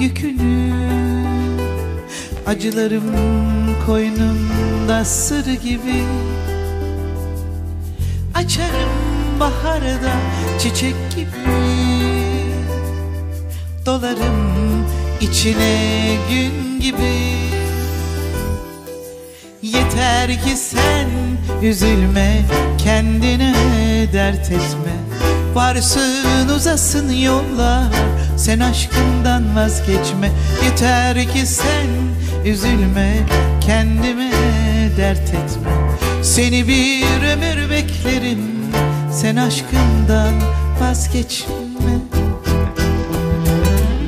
yükünü Acılarım koynumda sır gibi. Açarım baharda çiçek gibi. Dolarım içine gün gibi. Yeter ki sen üzülme kendine dert etme Varsın uzasın yollar. Sen aşkından vazgeçme Yeter ki sen üzülme. Kendime dert etme. Seni bir ömür beklerim sen aşkından vazgeçme.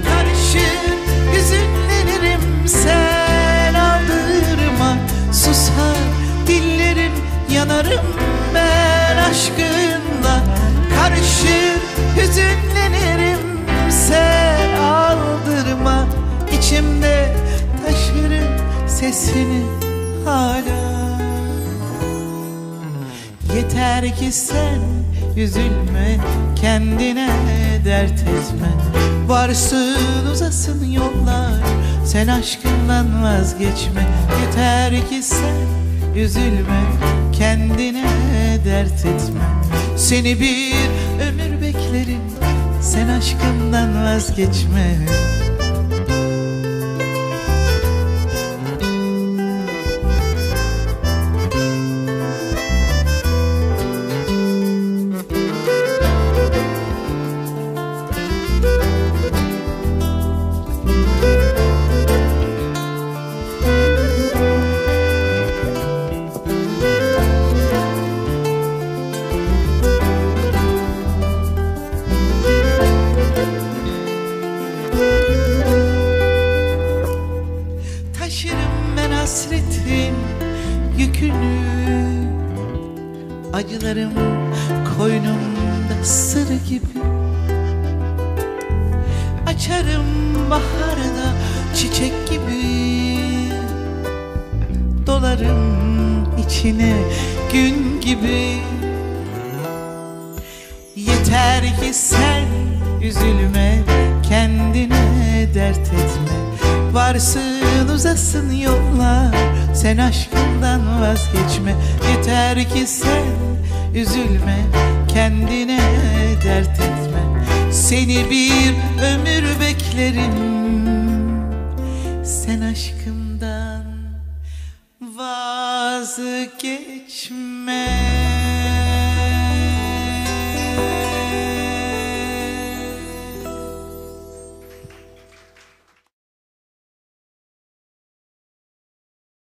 Karışır hüzünlenirim sen aldırma. Susar dillerim yanarım sesini hala. Yeter ki sen üzülme kendine dert etme. Varsın uzasın yollar sen aşkından vazgeçme. Yeter ki sen üzülme kendine dert etme. Seni bir ömür beklerim sen aşkından vazgeçme Taşırım ben hasretin yükünü. Acılarım koynumda sır gibi. Açarım baharda çiçek gibi. Dolarım içine gün gibi. Yeter ki sen üzülme kendine dert etme. Varsın uzasın yollar. Sen aşkından vazgeçme. Yeter ki sen üzülme. Kendine dert etme. Seni bir ömür beklerim. Sen aşkımdan vazgeçme